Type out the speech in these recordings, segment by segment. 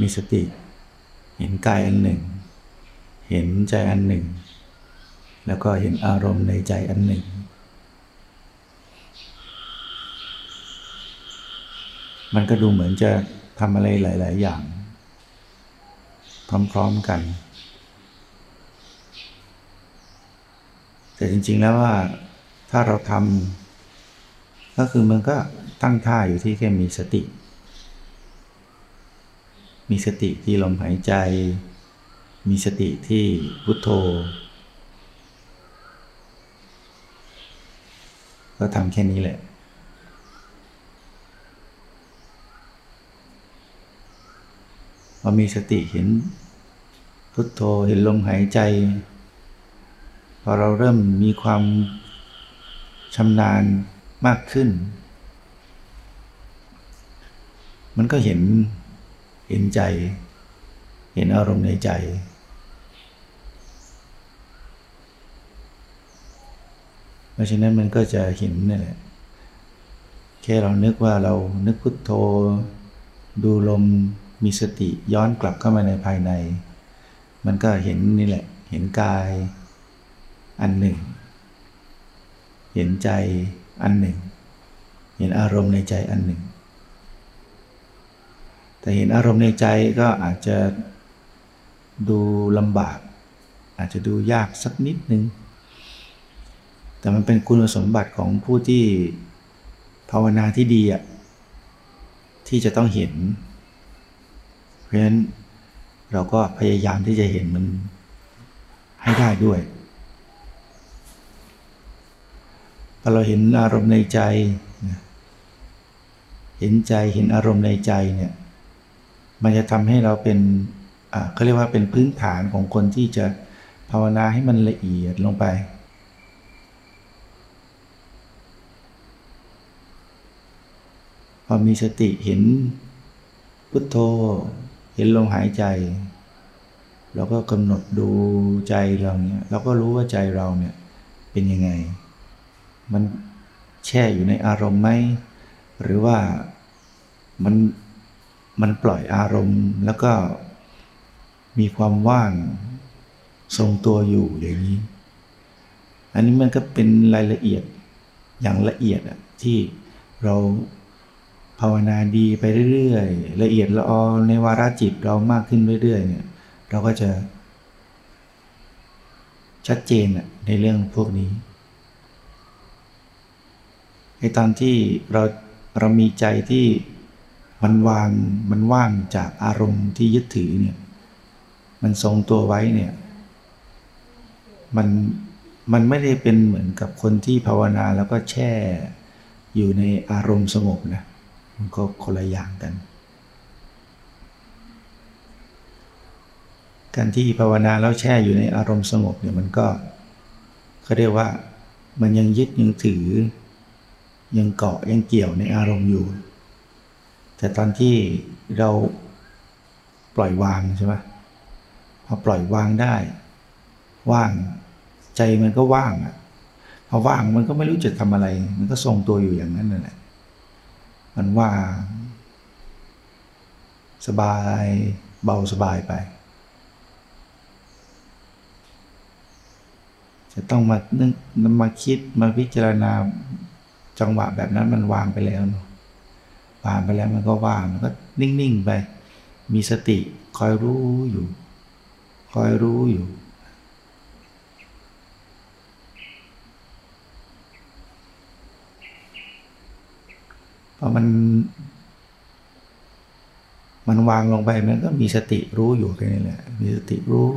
มีสติ เห็นกายอันหนึ่ง เห็นใจอันหนึ่ง แล้วก็เห็นอารมณ์ในใจอันหนึ่ง มันก็ดูเหมือนจะทำอะไรหลาย ๆ อย่าง พร้อม ๆ กัน แต่จริง ๆ แล้วว่าถ้าเราทำก็คือมันก็ ตั้งท่าอยู่ที่แค่มีสติ มีสติที่ลมหายใจ มีสติที่พุทโธ ก็ทำแค่นี้แหละ พอมีสติเห็นพุทโธเห็นลมหายใจ พอเราเริ่มมีความชำนาญมากขึ้น มันก็เห็นเห็นใจ เห็นอารมณ์ในใจ เพราะฉะนั้นมันก็จะเห็นนี่แหละแค่เรานึกว่าเรานึกพุทโธ ดูลมมีสติย้อนกลับเข้ามาในภายใน มันก็เห็นนี่แหละ เห็นกายอันหนึ่ง เห็นใจอันหนึ่ง เห็นอารมณ์ในใจอันหนึ่ง แต่เห็นอารมณ์ในใจก็อาจจะดูลำบาก อาจจะดูยากสักนิดนึง แต่มันเป็นคุณสมบัติของผู้ที่ภาวนาที่ดีอะที่จะต้องเห็น เพราะฉะนั้นเราก็พยายามที่จะเห็นมันให้ได้ด้วยพอเราเห็นอารมณ์ในใจ เห็นใจเห็นอารมณ์ในใจเนี่ย มันจะทำให้เราเป็นเขาเรียกว่าเป็นพื้นฐานของคนที่จะภาวนาให้มันละเอียดลงไป พอมีสติเห็นพุทโธ เห็นลมหายใจ เราก็กำหนดดูใจเราเนี่ยเราก็รู้ว่าใจเราเนี่ยเป็นยังไง มันแช่อยู่ในอารมณ์ไหม หรือว่ามัน มันปล่อยอารมณ์แล้วก็มีความว่างทรงตัวอยู่อย่างนี้ อันนี้มันก็เป็นรายละเอียดอย่างละเอียดอะที่เราภาวนาดีไปเรื่อยๆ ละเอียดละออในวาระจิตเรามากขึ้นเรื่อยๆเนี่ยเราก็จะชัดเจนอะในเรื่องพวกนี้ในตอนที่เราเรามีใจที่ มันวางมันว่างจากอารมณ์ที่ยึดถือเนี่ยมันทรงตัวไว้เนี่ยมันมันไม่ได้เป็นเหมือนกับคนที่ภาวนาแล้วก็แช่อยู่ในอารมณ์สงบนะมันก็คนละอย่างกัน การที่ภาวนาแล้วแช่อยู่ในอารมณ์สงบเนี่ยมันก็เขาเรียกว่ามันยังยึดยังถือ ยังเกาะยังเกี่ยวในอารมณ์อยู่ แต่ตอนที่เราปล่อยวางใช่ไหมพอปล่อยวางได้ ว่างใจมันก็ว่างอะพอว่างมันก็ไม่รู้จะทำอะไร มันก็ทรงตัวอยู่อย่างนั้นนั่นแหละมันว่างสบายเบาสบายไป จะต้องมานึกมาคิดมาพิจารณาจังหวะแบบนั้นมันวางไปแล้วเนาะ วางไปแล้วมันก็ว่างมันก็นิ่งๆไป มีสติคอยรู้อยู่ คอยรู้อยู่พอมัน มันวางลงไปมันก็มีสติรู้อยู่แค่นี้แหละมีสติรู้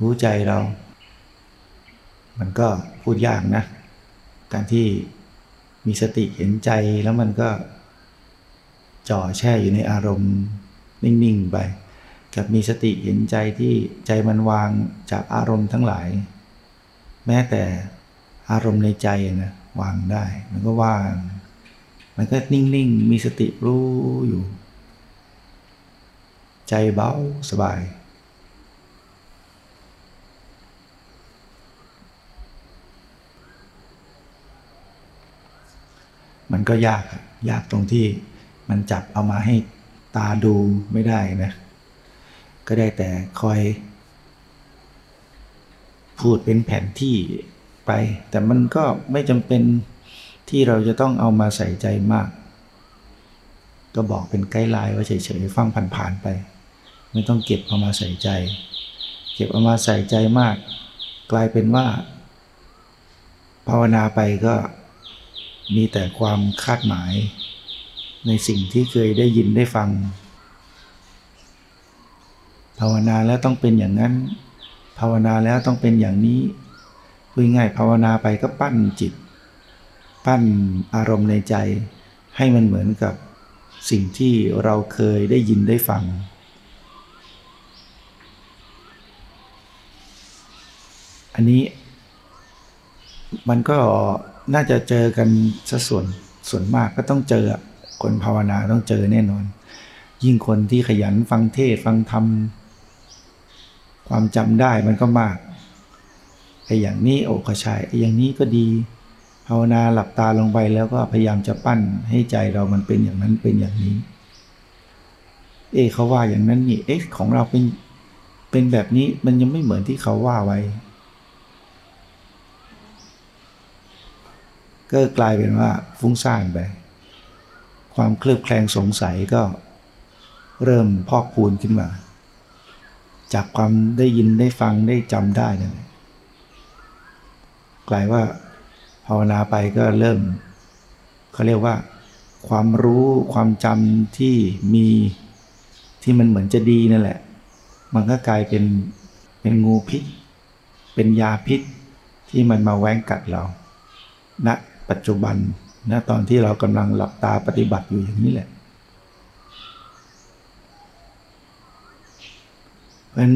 รู้ใจเรา มันก็พูดยากนะ การที่มีสติเห็นใจแล้วมันก็ จ่อแช่อยู่ในอารมณ์นิ่งๆไป กับมีสติเห็นใจที่ใจมันวางจากอารมณ์ทั้งหลาย แม้แต่อารมณ์ในใจนะวางได้ มันก็ว่าง มันก็นิ่งๆ มีสติรู้อยู่ ใจเบาสบายมันก็ยากยากตรงที่ มันจับเอามาให้ตาดูไม่ได้นะ ก็ได้แต่คอย พูดเป็นแผนที่ไป แต่มันก็ไม่จำเป็นที่เราจะต้องเอามาใส่ใจมาก ก็บอกเป็นไกด์ไลน์ว่าเฉยๆฟังผ่านๆไป ไม่ต้องเก็บเอามาใส่ใจ เก็บเอามาใส่ใจมาก กลายเป็นว่า ภาวนาไปก็มีแต่ความคาดหมาย ในสิ่งที่เคยได้ยินได้ฟัง ภาวนาแล้วต้องเป็นอย่างนั้น ภาวนาแล้วต้องเป็นอย่างนี้พูดง่ายภาวนาไปก็ปั้นจิต ปั้นอารมณ์ในใจ ให้มันเหมือนกับสิ่งที่เราเคยได้ยินได้ฟัง อันนี้มันก็น่าจะเจอกันสัส่วนส่วนมากก็ต้องเจอ คนภาวนาต้องเจอแน่นอน ยิ่งคนที่ขยันฟังเทศฟังธรรม ความจำได้มันก็มากไอ้อย่างนี้โอกชัยไอ้อย่างนี้ก็ดี ภาวนาหลับตาลงไปแล้วก็พยายามจะปั้นให้ใจเรามันเป็นอย่างนั้นเป็นอย่างนี้ เอ๊เขาว่าอย่างนั้นนี่เอ๊ะของเราเป็นเป็นแบบนี้มันยังไม่เหมือนที่เขาว่าไว้ ก็กลายเป็นว่าฟุ้งซ่านไป ความเคลือบแคลงสงสัยก็เริ่มพอกพูนขึ้นมา จากความได้ยินได้ฟังได้จำได้นั่นกลายว่าภาวนาไปก็เริ่มเขาเรียกว่า ความรู้ความจำที่มีที่มันเหมือนจะดีนั่นแหละ มันก็กลายเป็นเป็นงูพิษ เป็นยาพิษที่มันมาแว้งกัดเราณนะปัจจุบัน นะตอนที่เรากำลังหลับตาปฏิบัติอยู่อย่างนี้แหละเพราะ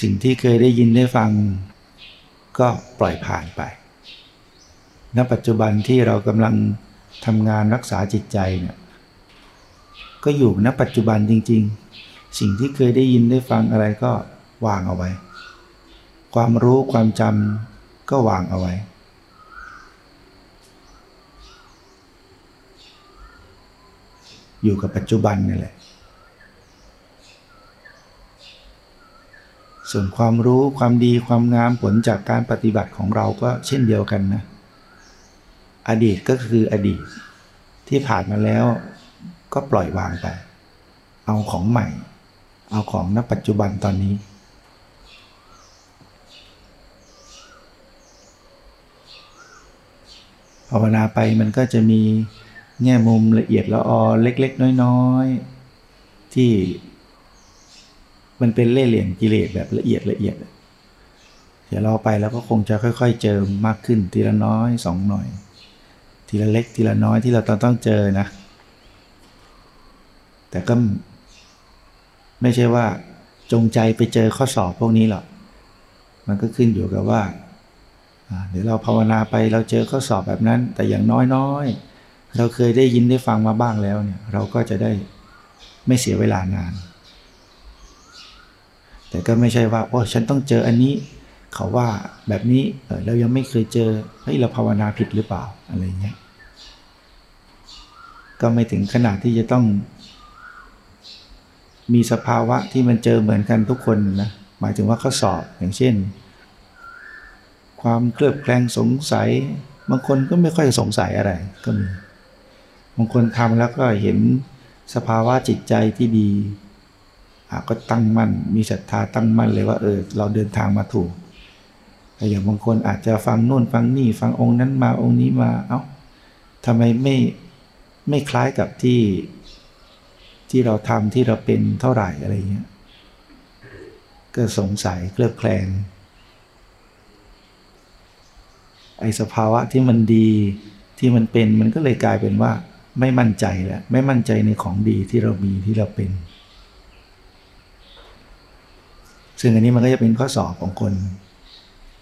สิ่งที่เคยได้ยินได้ฟังก็ปล่อยผ่านไป ณ ปัจจุบันที่เรากำลังทำงานรักษาจิตใจเนี่ยก็อยู่ณปัจจุบันจริง ๆ สิ่งที่เคยได้ยินได้ฟังอะไรก็วางเอาไว้ ความรู้ความจำก็วางเอาไว้ อยู่กับปัจจุบันนี่แหละ ส่วนความรู้ความดีความงามผลจากการปฏิบัติของเราก็เช่นเดียวกันนะ อดีตก็คืออดีตที่ผ่านมาแล้วก็ปล่อยวางไป เอาของใหม่ เอาของณปัจจุบันตอนนี้ ภาวนาไปมันก็จะมี แง่มุมละเอียดละออเล็ก ๆ น้อย ๆ ที่ มันเป็นเล่ห์เหลี่ยมกิเลสแบบละเอียดละเอียด เดี๋ยวเราไปแล้วก็คงจะค่อย ๆ เจอมากขึ้นทีละน้อยสองหน่อย ทีละเล็กทีละน้อยที่เราต้องต้องเจอนะ แต่ก็ไม่ใช่ว่าจงใจไปเจอข้อสอบพวกนี้หรอก มันก็ขึ้นอยู่กับว่า เดี๋ยวเราภาวนาไปเราเจอข้อสอบแบบนั้น แต่อย่างน้อยๆ เราเคยได้ยินได้ฟังมาบ้างแล้วเนี่ย เราก็จะได้ไม่เสียเวลานาน แต่ก็ไม่ใช่ว่าโอ้ฉันต้องเจออันนี้ เขาว่าแบบนี้เออเรายังไม่เคยเจอเฮ้ยเราภาวนาผิดหรือเปล่าอะไรเงี้ยก็ไม่ถึงขนาดที่จะต้อง มีสภาวะที่มันเจอเหมือนกันทุกคนนะหมายถึงว่าเข้อสอบอย่างเช่น ความเคลือบแคลงสงสัย บางคนก็ไม่ค่อยสงสัยอะไรก็มี บางคนทำแล้วก็เห็นสภาวะจิตใจที่ดีก็ตั้งมั่น มีศรัทธาตั้งมั่นเลยว่าเออเราเดินทางมาถูกแต่อย่างบางคนอาจจะฟังโน่นฟังนี่ฟังองค์นั้นมาองค์นี้มาเอา้าทำไมไม่ไม่คล้ายกับที่ที่เราทำที่เราเป็นเท่าไหร่อะไรเงี้ยก็สงสัยเคลือบแคลงไอ้สภาวะที่มันดีที่มันเป็นมันก็เลยกลายเป็นว่า ไม่มั่นใจแล้วไม่มั่นใจในของดีที่เรามีที่เราเป็น ซึ่งอันนี้มันก็จะเป็นข้อสอบของคน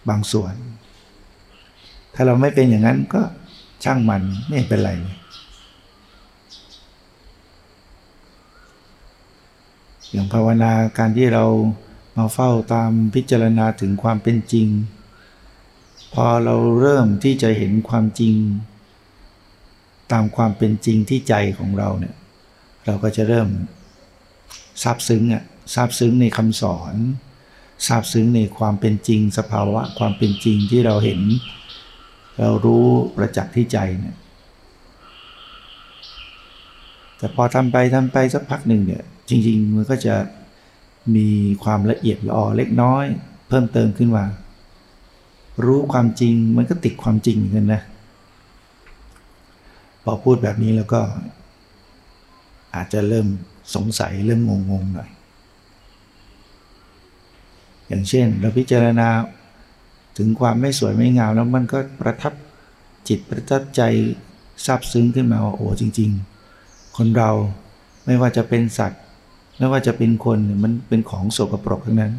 บางส่วน ถ้าเราไม่เป็นอย่างนั้นก็ช่างมันไม่เป็นไร อย่างภาวนาการที่เรามาเฝ้าตามพิจารณาถึงความเป็นจริง พอเราเริ่มที่จะเห็นความจริง ตามความเป็นจริงที่ใจของเราเนี่ยเราก็จะเริ่มซาบซึ้งอะซาบซึ้งในคำสอนซาบซึ้งในความเป็นจริง สภาวะความเป็นจริงที่เราเห็น เรารู้ประจักษ์ที่ใจเนี่ยแต่พอทำไปทำไปสักพักหนึ่งเนี่ยจริง ๆ มันก็จะมีความละเอียดละออเล็กน้อย เพิ่มเติมขึ้นมา รู้ความจริงมันก็ติดความจริงกันนะ พอพูดแบบนี้แล้วก็ อาจจะเริ่มสงสัยเริ่มงงๆหน่อย อย่างเช่น เราพิจารณาถึงความไม่สวยไม่งามแล้วมันก็ประทับจิตประทับใจซาบซึ้งขึ้นมาว่าโอ้จริง ๆ คนเราไม่ว่าจะเป็นสัตว์ ไม่ว่าจะเป็นคนมันเป็นของโสกปรกทั้งนั้น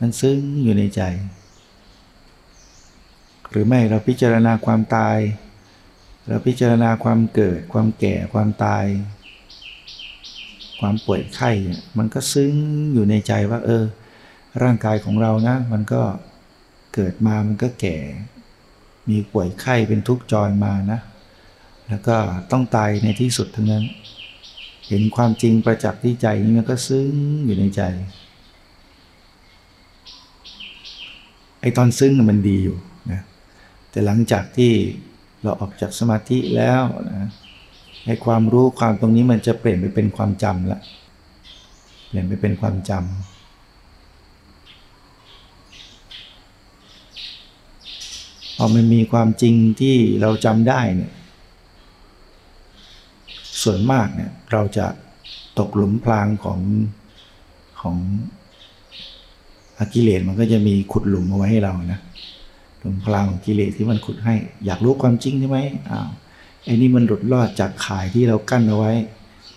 มันซึ้งอยู่ในใจ หรือไม่เราพิจารณาความตาย เราพิจารณาความเกิด ความแก่ความตาย ความป่วยไข้มันก็ซึ้งอยู่ในใจว่า เออ ร่างกายของเรานะ มันก็เกิดมามันก็แก่ มีป่วยไข้เป็นทุกข์จรมานะ แล้วก็ต้องตายในที่สุดทั้งนั้น เห็นความจริงประจักษ์ที่ใจนี่มันก็ซึ้งอยู่ในใจไอตอนซึ้งมันดีอยู่นะแต่หลังจากที่ เราออกจากสมาธิแล้วนะไอความรู้ความตรงนี้มันจะเปลี่ยนไปเป็นความจำละเปลี่ยนไปเป็นความจำพอมันมีความจริงที่เราจำได้เนี่ย ส่วนมากเนี่ยเราจะตกหลุมพรางของของอกิเลสมันก็จะมีขุดหลุมเอาไว้ให้เรานะ หลุมพรางของกิเลสที่มันขุดให้ อยากรู้ความจริงใช่ไหมอ้าวไอ้นี่มันหลุดรอดจากข่ายที่เรากั้นเอาไว้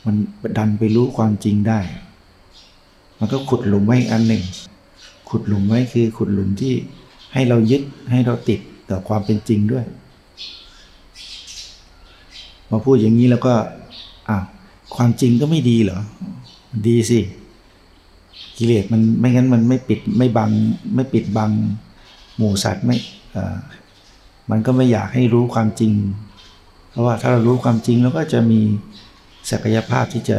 มันดันไปรู้ความจริงได้ มันก็ขุดหลุมไว้อันหนึ่ง ขุดหลุมไว้คือขุดหลุมที่ให้เรายึดให้เราติดต่อความเป็นจริงด้วยมาพูดอย่างนี้แล้วก็อ้าวความจริงก็ไม่ดีเหรอ ดีสิ กิเลสมันไม่งั้นมันไม่ปิดไม่บังไม่ปิดบัง หมู่สัตว์ไม่มันก็ไม่อยากให้รู้ความจริง เพราะว่าถ้าเรารู้ความจริงเราก็จะมีศักยภาพที่จะ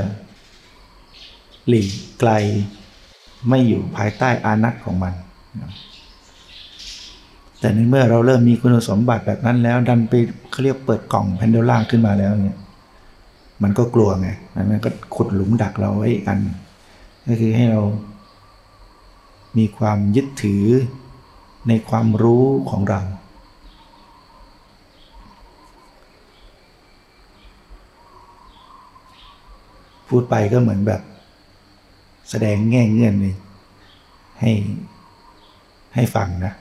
หลีกไกลไม่อยู่ภายใต้อานัตของมัน แต่ในเมื่อเราเริ่มมีคุณสมบัติแบบนั้นแล้ว ดันไปเขาเรียกเปิดกล่องแพนโดล่าขึ้นมาแล้วเนี่ย มันก็กลัวไงมันก็ขุดหลุมดักเราไว้อัน ก็คือให้เรามีความยึดถือ ในความรู้ของเรา พูดไปก็เหมือนแบบ แสดงแง่เงื่อนเลยให้ให้ฟังนะ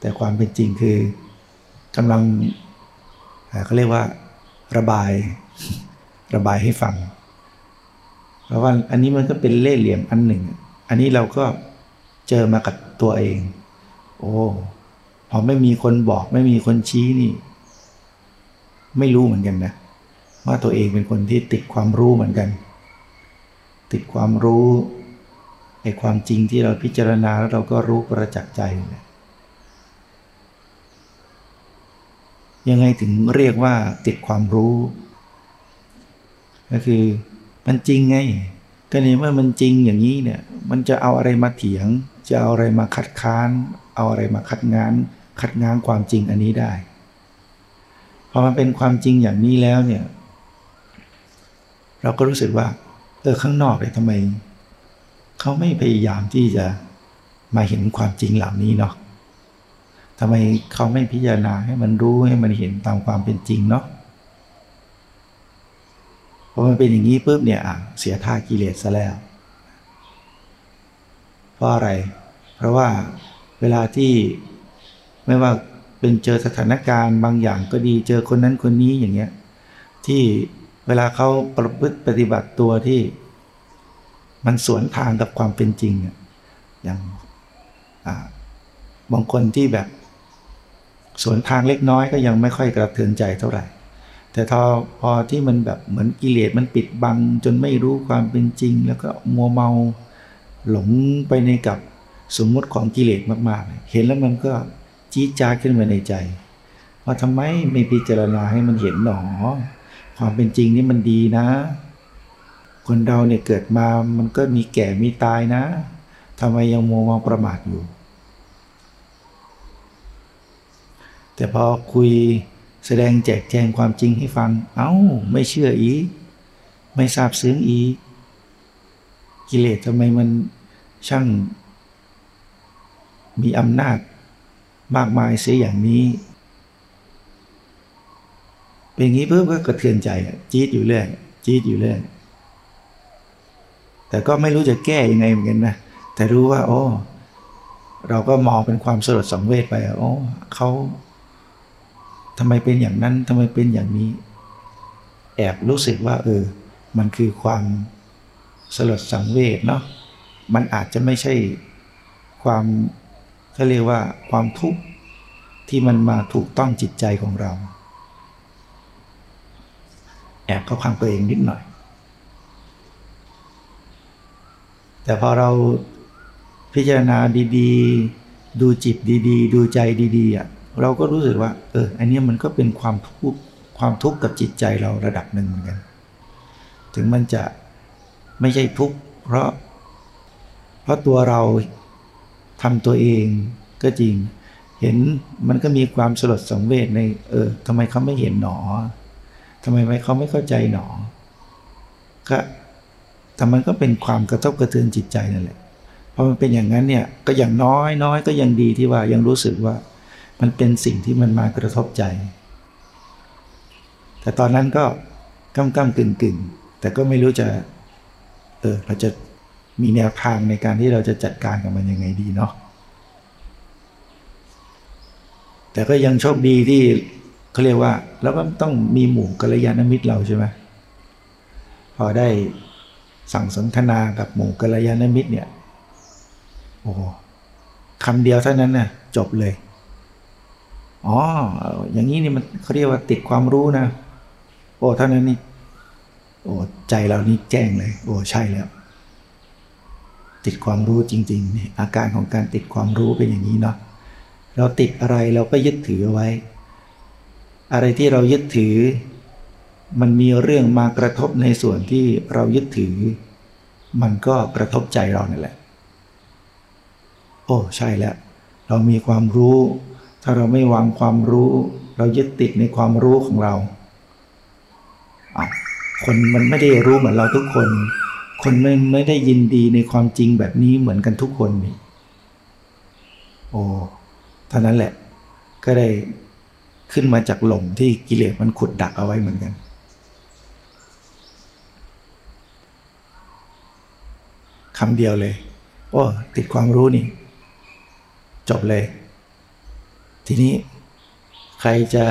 แต่ความเป็นจริงคือกำลังเขาเรียกว่าระบายระบายให้ฟัง เพราะว่าอันนี้มันก็เป็นเล่ห์เหลี่ยมอันหนึ่ง อันนี้เราก็เจอมากับตัวเอง อ้พอไม่มีคนบอกไม่มีคนชี้นี่ ไม่รู้เหมือนกันนะ ว่าตัวเองเป็นคนที่ติดความรู้เหมือนกัน ติดความรู้ไอ้ความจริงที่เราพิจารณาแล้วเราก็รู้ประจักษ์ใจยังไงถึงเรียกว่าติดความรู้ ก็คือมันจริงไง ก็ในเมื่อมันจริงอย่างนี้เนี่ย มันจะเอาอะไรมาเถียง จะเอาอะไรมาคัดค้าน เอาอะไรมาคัดง้านคัดง้างความจริงอันนี้ได้ พอมันเป็นความจริงอย่างนี้แล้วเนี่ย เราก็รู้สึกว่า เออข้างนอกเลยทำไม เขาไม่พยายามที่จะมาเห็นความจริงเหล่านี้เนาะทำไมเขาไม่พิจารณาให้มันรู้ให้มันเห็นตามความเป็นจริงเนาะพอมันเป็นอย่างนี้ปุ๊บเนี่ยเสียท่ากิเลสซะแล้ว เพราะอะไร เพราะว่า เวลาที่ไม่ว่าเป็นเจอสถานการณ์บางอย่างก็ดีเจอคนนั้นคนนี้อย่างเงี้ยที่เวลาเขาประพฤติปฏิบัติตัวที่ มันสวนทางกับความเป็นจริงอย่างบางคนที่แบบสวนทางเล็กน้อยก็ยังไม่ค่อยกระเทือนใจเท่าไหร่ แต่พอพอที่มันแบบเหมือนกิเลสมันปิดบัง จนไม่รู้ความเป็นจริง แล้วก็มัวเมาหลงไปในกับ สมมุติของกิเลสมากๆ เห็นแล้วมันก็จี๊ดจ้าขึ้นมาในใจว่าทำไมไม่พิจารณาให้มันเห็นหนอ ความเป็นจริงนี่มันดีนะ คนเราเนี่ยเกิดมามันก็มีแก่มีตายนะทำไมยังมัวมองประมาทอยู่ แต่พอคุยแสดงแจกแจงความจริงให้ฟัง เอา้า ไม่เชื่ออีก ไม่ทราบซึ้งอีก กิเลสทำไมมันช่าง มีอำนาจมากมายเสียอย่างนี้ เป็นอย่างนี้เพิ่มก็กระเทือนใจจี๊ดอยู่เรื่อยจี๊ดอยู่เรื่อยแต่ก็ไม่รู้จะแก้ยังไงเหมือนกันนะแต่รู้ว่า โอ้เราก็มองเป็นความสลดสังเวชไปโอ้เขาทำไมเป็นอย่างนั้นทำไมเป็นอย่างนี้ แอบรู้สึกว่า เออ มันคือความสลดสังเวชเนาะมันอาจจะไม่ใช่ความ เขาเรียกว่าความทุกข์ที่มันมาถูกต้องจิตใจของเรา แอบเข้าข้างตัวเองนิดหน่อย แต่พอเราพิจารณาดีๆ ดูจิตดีๆ ดูใจดีๆอะเราก็รู้สึกว่า เออ อันนี้มันก็เป็นความทุกข์ความทุกข์กับจิตใจเราระดับหนึ่งเหมือนกัน ถึงมันจะไม่ใช่ทุกข์เพราะ เพราะตัวเรา ทำตัวเองก็จริง เห็นมันก็มีความสลดสังเวชใน เออทำไมเขาไม่เห็นหนอทำไมเขาไม่เข้าใจหนอ ก็แต่มันก็เป็นความกระทบกระเทือนจิตใจนั่นแหละพอมันเป็นอย่างนั้นเนี่ยก็อย่างน้อยน้อยก็ยังดีที่ว่ายังรู้สึกว่า มันเป็นสิ่งที่มันมากระทบใจ แต่ตอนนั้นก็ก้ำก้ำกึ่งกึ่งแต่ก็ไม่รู้จะ เออเราจะ มีแนวทางในการที่เราจะจัดการกับมันยังไงดีเนาะแต่ก็ยังโชคดีที่เขาเรียกว่าเราก็ต้องมีหมู่กัลยาณมิตรเราใช่ไหมพอได้สั่งสนทนากับหมู่กัลยาณมิตรเนี่ยโอ้คำเดียวเท่านั้นน่ะจบเลยอ๋ออย่างนี้นี่มันเขาเรียกว่าติดความรู้นะ โอ้เท่านั้นนี่โอ้ใจเรานี่แจ้งเลย โอ้ใช่แล้ว ติดความรู้จริงๆนี่อาการของการติดความรู้เป็นอย่างนี้เนาะเราติดอะไรเราก็ยึดถือเอาไว้ อะไรที่เรายึดถือ มันมีเรื่องมากระทบในส่วนที่เรายึดถือ มันก็กระทบใจเราเนี่ยแหละ โอ้ใช่แล้ว เรามีความรู้ ถ้าเราไม่วางความรู้ เรายึดติดในความรู้ของเราคนมันไม่ได้รู้เหมือนเราทุกคน คนไม่ไม่ได้ยินดีในความจริงแบบนี้เหมือนกันทุกคนนี่โอ้เท่านั้นแหละ ก็ได้ขึ้นมาจากหล่มที่กิเลสมันขุดดักเอาไว้เหมือนกัน คำเดียวเลย โอ้ ติดความรู้นี่ จบเลย ทีนี้ใครจะ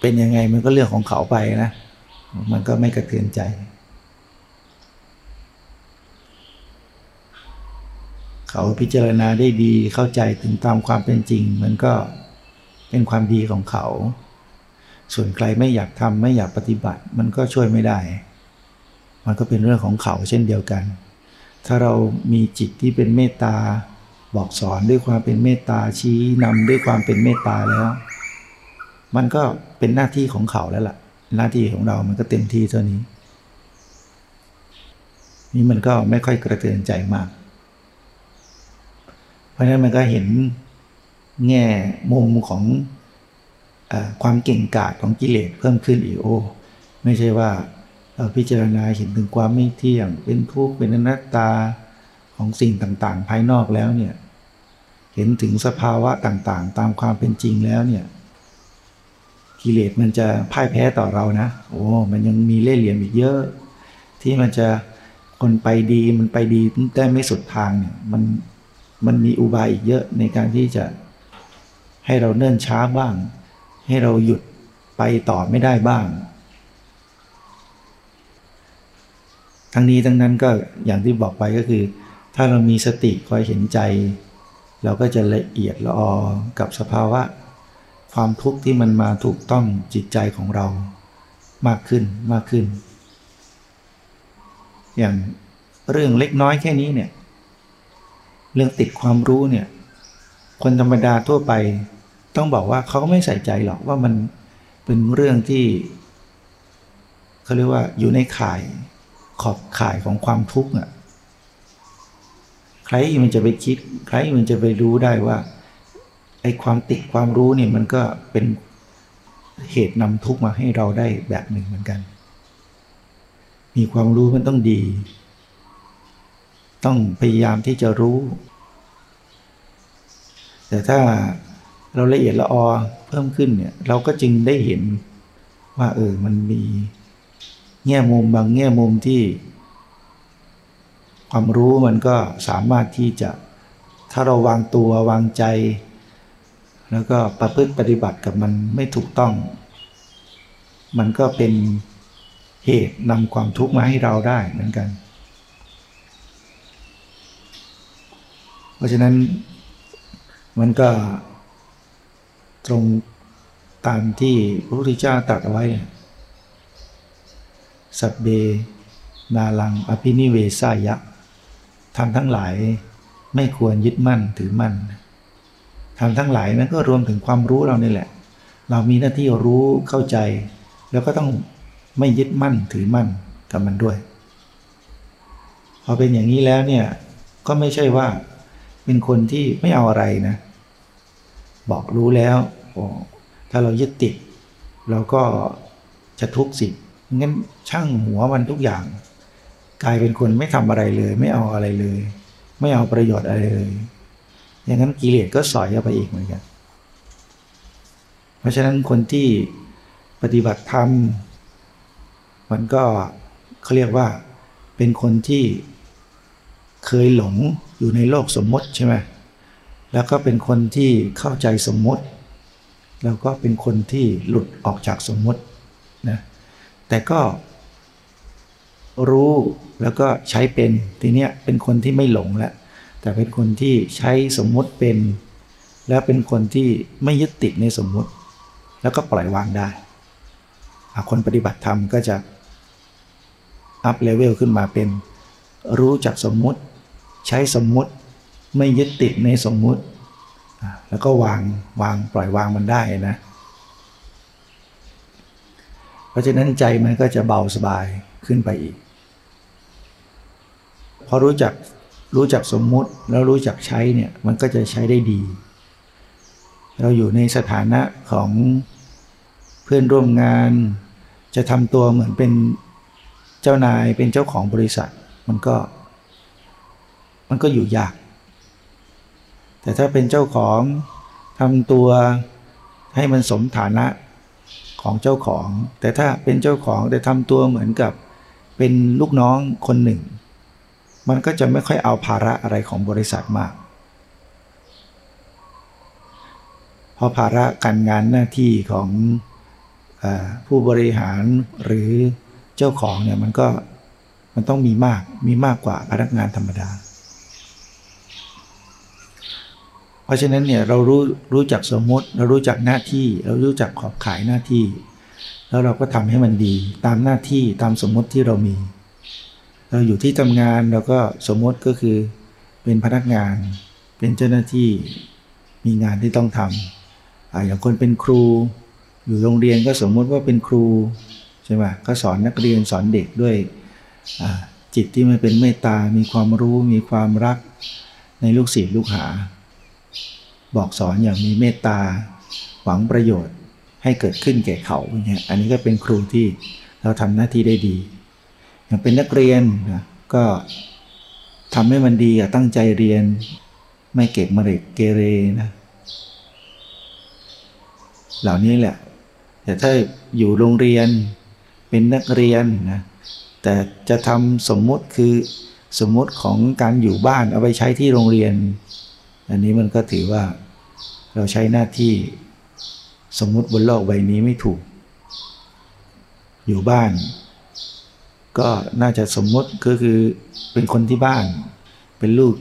เป็นยังไงมันก็เรื่องของเขาไปนะ มันก็ไม่กระเทือนใจ เขาพิจารณาได้ดีเข้าใจถึงตามความเป็นจริง มันก็เป็นความดีของเขา ส่วนใครไม่อยากทำไม่อยากปฏิบัติ มันก็ช่วยไม่ได้ มันก็เป็นเรื่องของเขาเช่นเดียวกัน ถ้าเรามีจิตที่เป็นเมตตาบอกสอนด้วยความเป็นเมตตาชี้นำด้วยความเป็นเมตตาแล้ว มันก็เป็นหน้าที่ของเขาแล้วล่ะ หน้าที่ของเรามันก็เต็มที่เท่านี้ นี่มันก็ไม่ค่อยกระเทือนใจมาก เพราะฉะนั้นมันก็เห็นแง่มุมของอความเก่งกาจของกิเลสเพิ่มขึ้นอีกโอ้ไม่ใช่ว่าเราพิจารณาเห็นถึงความไม่เที่ยง เป็นทุกข์เป็นอนัตตาของสิ่งต่างๆ ภายนอกแล้วเนี่ยเห็นถึงสภาวะต่างๆ ตามความเป็นจริงแล้วเนี่ยกิเลสมันจะพ่ายแพ้ต่อเรานะ โอ้มันยังมีเล่ห์เหลี่ยมอีกเยอะ ที่มันจะคนไปดีมันไปดีแต่ไม่สุดทางเนี่ยมัน มันมีอุบายอีกเยอะในการที่จะให้เราเนิ่นช้าบ้าง ให้เราหยุดไปต่อไม่ได้บ้าง ทั้งนี้ทั้งนั้นก็อย่างที่บอกไปก็คือ ถ้าเรามีสติคอยเห็นใจ เราก็จะละเอียดละออกับสภาวะ ความทุกข์ที่มันมาถูกต้องจิตใจของเรามากขึ้นมากขึ้น อย่างเรื่องเล็กน้อยแค่นี้เนี่ย เรื่องติดความรู้เนี่ย คนธรรมดาทั่วไป ต้องบอกว่าเขาก็ไม่ใส่ใจหรอกว่ามันเป็นเรื่องที่เขาเรียกว่าอยู่ในข่ายขอบข่ายของความทุกข์อะใครมันจะไปคิด ใครมันจะไปรู้ได้ว่าไอ้ความติดความรู้เนี่ยมันก็เป็นเหตุนำทุกข์มาให้เราได้แบบหนึ่งเหมือนกัน มีความรู้มันต้องดี ต้องพยายามที่จะรู้ แต่ถ้าเราละเอียดละออเพิ่มขึ้นเนี่ยเราก็จึงได้เห็นว่าเออมันมีแง่มุมบางแง่มุมที่ ความรู้มันก็สามารถที่จะถ้าเราวางตัววางใจ แล้วก็ประพฤติปฏิบัติกับมันไม่ถูกต้อง มันก็เป็นเหตุนำความทุกข์มาให้เราได้เหมือนกัน เพราะฉะนั้นมันก็ตรงตามที่พระพุทธเจ้าตรัสเอาไว้ สัพเบ นาลัง อภินิเวสายะทำทั้งหลายไม่ควรยึดมั่นถือมั่นทำทั้งหลายนั้นก็รวมถึงความรู้เรานี่แหละ เรามีหน้าที่รู้เข้าใจ แล้วก็ต้องไม่ยึดมั่นถือมั่นกับมันด้วย พอเป็นอย่างนี้แล้วเนี่ยก็ไม่ใช่ว่า เป็นคนที่ไม่เอาอะไรนะ บอกรู้แล้วถ้าเรายึดติด เราก็จะทุกข์สิงั้นช่างหัวมันทุกอย่าง กลายเป็นคนไม่ทำอะไรเลย ไม่เอาอะไรเลย ไม่เอาประโยชน์อะไรเลย อย่างนั้นกิเลสก็สอยเข้าไปอีกเหมือนกัน เพราะฉะนั้นคนที่ปฏิบัติธรรมมันก็เขาเรียกว่าเป็นคนที่เคยหลง อยู่ในโลกสมมติใช่ไหมแล้วก็เป็นคนที่เข้าใจสมมติ แล้วก็เป็นคนที่หลุดออกจากสมมตินะแต่ก็รู้แล้วก็ใช้เป็นทีเนี้ยเป็นคนที่ไม่หลงแล้วแต่เป็นคนที่ใช้สมมติเป็น แล้วเป็นคนที่ไม่ยึดติดในสมมติ แล้วก็ปล่อยวางได้คนปฏิบัติธรรมก็จะอัพเลเวลขึ้นมาเป็น รู้จักสมมุติ ใช้สมมุติไม่ยึดติดในสมมุติ แล้วก็วางวางปล่อยวางมันได้นะ เพราะฉะนั้นใจมันก็จะเบาสบายขึ้นไปอีกพอรู้จักรู้จักสมมุติแล้วรู้จักใช้เนี่ยมันก็จะใช้ได้ดี เราอยู่ในสถานะของเพื่อนร่วมงาน จะทำตัวเหมือนเป็นเจ้านายเป็นเจ้าของบริษัท มันก็ มันก็อยู่ยาก แต่ถ้าเป็นเจ้าของทำตัวให้มันสมฐานะของเจ้าของ แต่ถ้าเป็นเจ้าของแต่ทำตัวเหมือนกับเป็นลูกน้องคนหนึ่ง มันก็จะไม่ค่อยเอาภาระอะไรของบริษัทมากเพราะภาระการงานหน้าที่ของอผู้บริหารหรือเจ้าของเนี่ยมันก็มันต้องมีมากมีมากกว่าพนักงานธรรมดา เพราะฉะนั้นเนี่ยเรารู้รู้จักสมมติ เรารู้จักหน้าที่ เรารู้จักขอบขายหน้าที่ แล้วเราก็ทำให้มันดี ตามหน้าที่ตามสมมติที่เรามี เราอยู่ที่ทำงานเราก็สมมติก็คือเป็นพนักงาน เป็นเจ้าหน้าที่มีงานที่ต้องทำออย่างคนเป็นครู อยู่โรงเรียนก็สมมติว่าเป็นครูใช่ไหมก็สอนนักเรียนสอนเด็กด้วยจิตที่มันเป็นเมตตา มีความรู้ มีความรักในลูกศิษย์ลูกหา บอกสอนอย่างมีเมตตา หวังประโยชน์ให้เกิดขึ้นแก่เขาเนี่ยอันนี้ก็เป็นครูที่เราทำหน้าที่ได้ดี อย่างเป็นนักเรียนนะก็ทำให้มันดีตั้งใจเรียน ไม่เก็บมเร็กเกเรนะเหล่านี้แหละ แต่ถ้าอยู่โรงเรียนเป็นนักเรียนนะแต่จะทำสมมติคือสมมติของการอยู่บ้านเอาไปใช้ที่โรงเรียน อันนี้มันก็ถือว่าเราใช้หน้าที่สมมุติบนโลกใบนี้ไม่ถูก อยู่บ้าน ก็น่าจะสมมติก็คือเป็นคนที่บ้าน เป็นลูก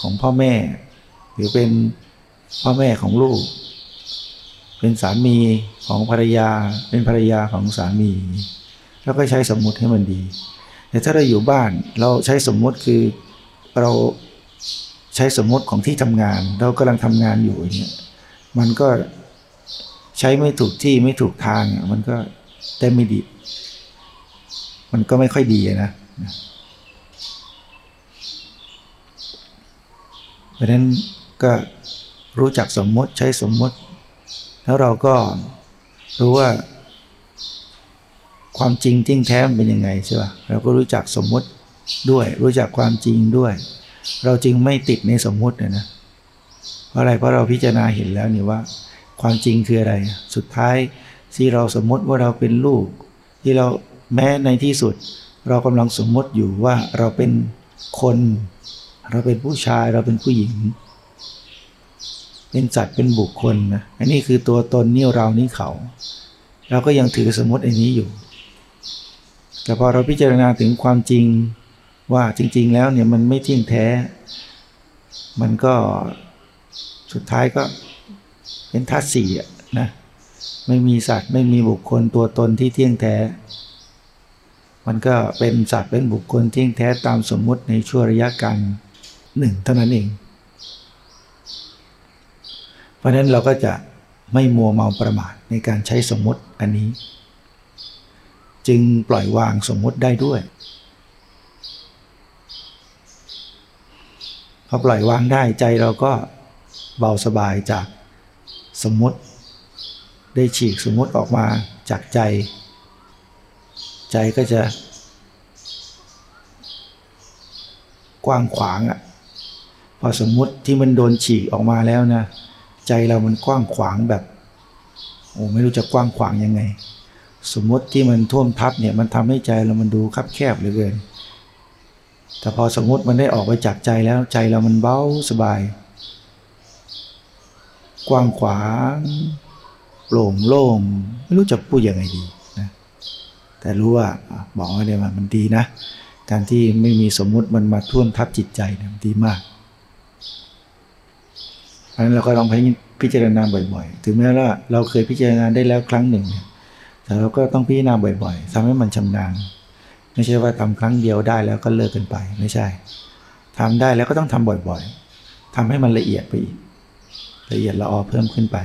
ของพ่อแม่ หรือเป็นพ่อแม่ของลูก เป็นสามีของภรรยา เป็นภรรยาของสามี แล้วก็ใช้สมมุติให้มันดี แต่ถ้าเราอยู่บ้านเราใช้สมมุติคือเรา ใช้สมมติของที่ทำงาน เรากำลังทำงานอยู่อย่างเงี้ยมันก็ใช้ไม่ถูกที่ไม่ถูกทางมันก็ได้ไม่ดี มันก็ไม่ค่อยดีนะเพราะฉะนั้นก็รู้จักสมมติใช้สมมติ แล้วเราก็รู้ว่า ความจริงจริงแท้มันเป็นยังไงใช่ป่ะเราก็รู้จักสมมติด้วย รู้จักความจริงด้วย เราจึงไม่ติดในสมมตินะนะเพราะอะไรเพราะเราพิจารณาเห็นแล้วนี่ว่า ความจริงคืออะไร สุดท้ายที่เราสมมติว่าเราเป็นลูก ที่เราแม้ในที่สุด เรากำลังสมมติอยู่ว่าเราเป็นคน เราเป็นผู้ชายเราเป็นผู้หญิง เป็นสัตว์เป็นบุคคลนะอันนี้คือตัวตนนี่เรานี่เขา เราก็ยังถือสมมติอันนี้อยู่ แต่พอเราพิจารณาถึงความจริง ว่าจริง ๆ แล้วเนี่ยมันไม่เที่ยงแท้ มันก็สุดท้ายก็เป็นธาตุสี่อะนะไม่มีสัตว์ไม่มีบุคคลตัวตนที่เที่ยงแท้ มันก็เป็นสัตว์เป็นบุคคลเที่ยงแท้ตามสมมุติในช่วงระยะการหนึ่งเท่านั้นเอง เพราะนั้นเราก็จะไม่มัวเมาประมาทในการใช้สมมติอันนี้ จึงปล่อยวางสมมติได้ด้วย พอปล่อยวางได้ใจเราก็เบาสบายจากสมมติ ได้ฉีกสมมติออกมาจากใจ ใจก็จะ กว้างขวางอะ่ะพอสมมติที่มันโดนฉีกออกมาแล้วนะ ใจเรามันกว้างขวางแบบโอ้ไม่รู้จะกว้างขวางยังไง สมมติที่มันท่วมทับเนี่ยมันทำให้ใจเรามันดูคับแคบเหลือเกิน แต่พอสมมติมันได้ออกไปจากใจแล้วใจเรามันเบาสบาย กว้างขวางโปร่งโล่งไม่รู้จะพูดยังไงดีนะแต่รู้ว่าบอกไว้เลยว่ามันดีนะ การที่ไม่มีสมมุติมันมาท่วมทับจิตใจเนี่ยมันดีมากเพราะฉะนั้นเราก็ลองพิจารณาบ่อยๆ ถึงแม้ว่าเราเคยพิจารณาได้แล้วครั้งหนึ่ง แต่เราก็ต้องพิจารณาบ่อยๆทำให้มันชำนาญ ไม่ใช่ว่าทำครั้งเดียวได้แล้วก็เลิกกันไป ไม่ใช่ทำได้แล้วก็ต้องทำบ่อยๆทำให้มันละเอียดไปอีกละเอียดละออเพิ่มขึ้นไป